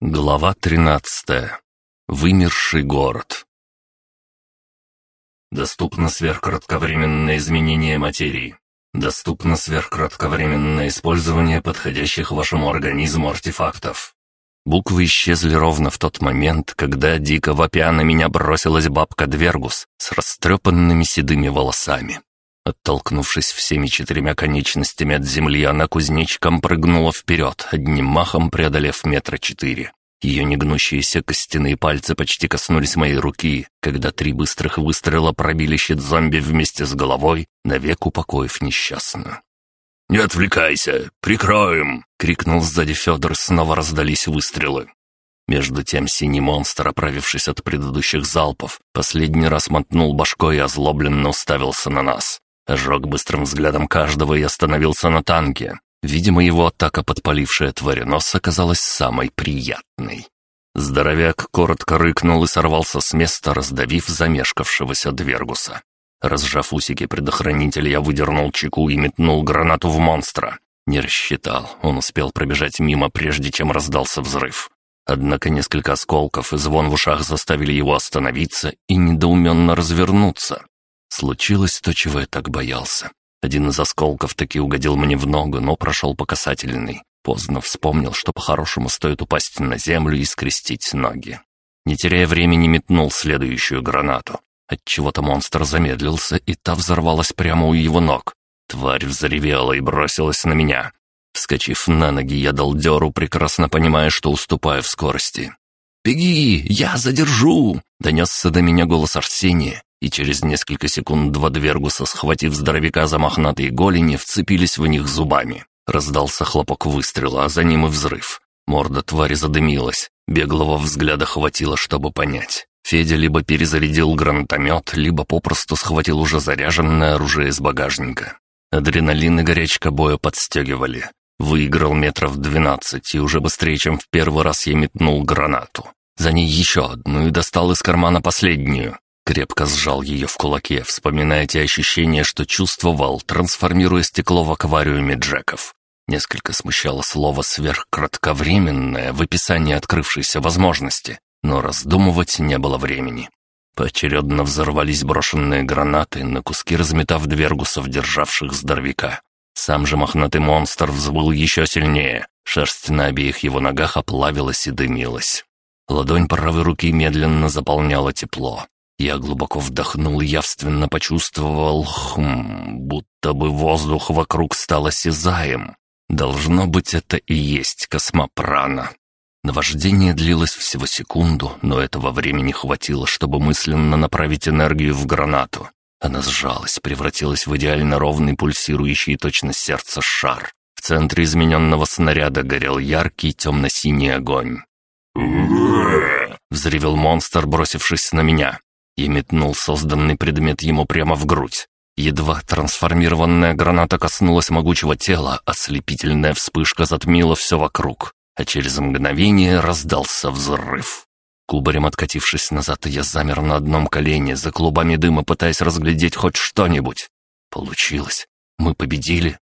Глава 13. Вымерший город. Доступно сверхкратковременное изменение материи. Доступно сверхкратковременное использование подходящих вашему организму артефактов. Буквы исчезли ровно в тот момент, когда дико вопя на меня бросилась бабка Двергус с растрепанными седыми волосами. Оттолкнувшись всеми четырьмя конечностями от земли, она кузнечком прыгнула вперед, одним махом преодолев метра четыре. Ее негнущиеся костяные пальцы почти коснулись моей руки, когда три быстрых выстрела пробили щит зомби вместе с головой, навек упокоив несчастную. «Не отвлекайся! Прикроем!» — крикнул сзади Федор, снова раздались выстрелы. Между тем синий монстр, оправившись от предыдущих залпов, последний раз мотнул башкой и озлобленно уставился на нас. Ожег быстрым взглядом каждого и остановился на танке. Видимо, его атака, подпалившая тваренос, оказалась самой приятной. Здоровяк коротко рыкнул и сорвался с места, раздавив замешкавшегося Двергуса. Разжав усики предохранителя, я выдернул чеку и метнул гранату в монстра. Не рассчитал, он успел пробежать мимо, прежде чем раздался взрыв. Однако несколько осколков и звон в ушах заставили его остановиться и недоуменно развернуться. Случилось то, чего я так боялся. Один из осколков таки угодил мне в ногу, но прошел по касательной. Поздно вспомнил, что по-хорошему стоит упасть на землю и скрестить ноги. Не теряя времени, метнул следующую гранату. Отчего-то монстр замедлился, и та взорвалась прямо у его ног. Тварь взревела и бросилась на меня. Вскочив на ноги, я дал дёру, прекрасно понимая, что уступаю в скорости. «Беги! Я задержу!» — донесся до меня голос Арсения, и через несколько секунд два двергуса, схватив здоровяка за мохнатые голени, вцепились в них зубами. Раздался хлопок выстрела, а за ним и взрыв. Морда твари задымилась. Беглого взгляда хватило, чтобы понять. Федя либо перезарядил гранатомет, либо попросту схватил уже заряженное оружие из багажника. Адреналин и горячка боя подстегивали. Выиграл метров двенадцать, и уже быстрее, чем в первый раз я метнул гранату. За ней еще одну и достал из кармана последнюю. Крепко сжал ее в кулаке, вспоминая те ощущения, что чувствовал, трансформируя стекло в аквариуме Джеков. Несколько смущало слово «сверхкратковременное» в описании открывшейся возможности, но раздумывать не было времени. Поочередно взорвались брошенные гранаты, на куски разметав двергусов, державших здоровяка. Сам же мохнатый монстр взвыл еще сильнее, шерсть на обеих его ногах оплавилась и дымилась. Ладонь правой руки медленно заполняла тепло. Я глубоко вдохнул и явственно почувствовал, хм, будто бы воздух вокруг стал осязаем. Должно быть, это и есть космопрана. Наваждение длилось всего секунду, но этого времени хватило, чтобы мысленно направить энергию в гранату. Она сжалась, превратилась в идеально ровный пульсирующий точно сердце шар. В центре измененного снаряда горел яркий темно-синий огонь. Взревел монстр, бросившись на меня. Я метнул созданный предмет ему прямо в грудь. Едва трансформированная граната коснулась могучего тела, ослепительная вспышка затмила все вокруг, а через мгновение раздался взрыв. Кубарем откатившись назад, я замер на одном колене, за клубами дыма пытаясь разглядеть хоть что-нибудь. Получилось. Мы победили.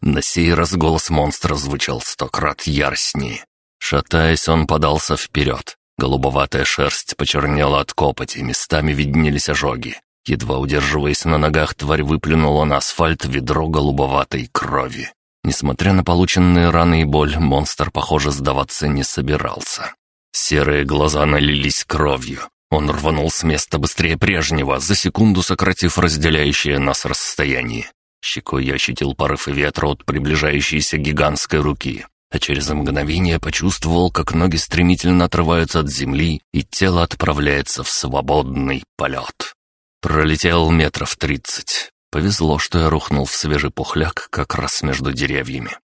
На сей раз голос монстра звучал сто крат яростнее. Шатаясь, он подался вперед. Голубоватая шерсть почернела от копоти, местами виднелись ожоги. Едва удерживаясь на ногах, тварь выплюнула на асфальт ведро голубоватой крови. Несмотря на полученные раны и боль, монстр, похоже, сдаваться не собирался. Серые глаза налились кровью. Он рванул с места быстрее прежнего, за секунду сократив разделяющее нас расстояние. Щекой я ощутил порыв ветра от приближающейся гигантской руки а через мгновение почувствовал, как ноги стремительно отрываются от земли, и тело отправляется в свободный полет. Пролетел метров тридцать. Повезло, что я рухнул в свежий пухляк как раз между деревьями.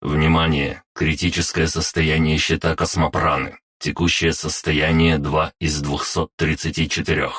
Внимание! Критическое состояние щита космопраны. Текущее состояние 2 из 234.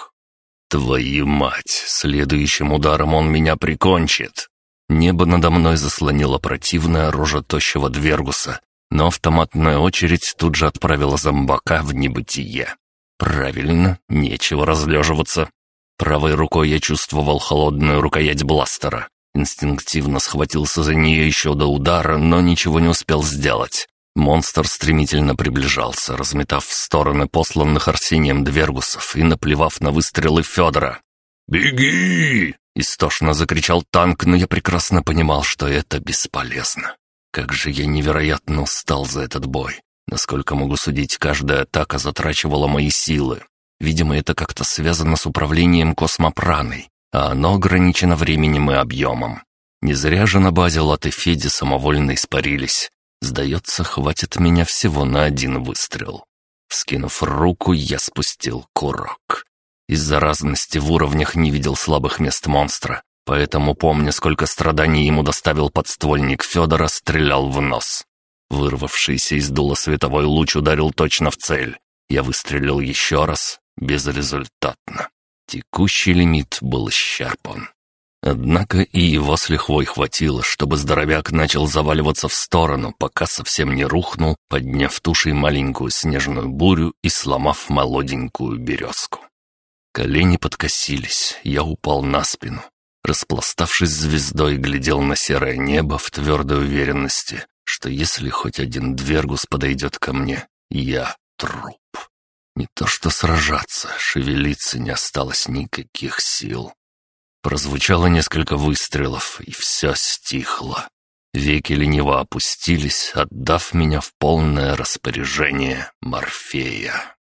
Твою мать, следующим ударом он меня прикончит. Небо надо мной заслонило противная рожа тощего Двергуса, но автоматная очередь тут же отправила зомбака в небытие. Правильно, нечего разлеживаться. Правой рукой я чувствовал холодную рукоять бластера. Инстинктивно схватился за нее еще до удара, но ничего не успел сделать. Монстр стремительно приближался, разметав в стороны посланных Арсением Двергусов и наплевав на выстрелы Федора. «Беги!» — истошно закричал танк, но я прекрасно понимал, что это бесполезно. Как же я невероятно устал за этот бой. Насколько могу судить, каждая атака затрачивала мои силы. Видимо, это как-то связано с управлением космопраной, а оно ограничено временем и объемом. Не зря же на базе Латы Феди самовольно испарились. Сдается, хватит меня всего на один выстрел. Скинув руку, я спустил курок. Из-за разности в уровнях не видел слабых мест монстра, поэтому, помня, сколько страданий ему доставил подствольник Федора, стрелял в нос. Вырвавшийся из дула световой луч ударил точно в цель. Я выстрелил еще раз, безрезультатно. Текущий лимит был исчерпан. Однако и его с лихвой хватило, чтобы здоровяк начал заваливаться в сторону, пока совсем не рухнул, подняв тушей маленькую снежную бурю и сломав молоденькую березку. Колени подкосились, я упал на спину. Распластавшись звездой, глядел на серое небо в твердой уверенности, что если хоть один Двергус подойдет ко мне, я труп. Не то что сражаться, шевелиться не осталось никаких сил. Прозвучало несколько выстрелов, и все стихло. Веки лениво опустились, отдав меня в полное распоряжение Морфея.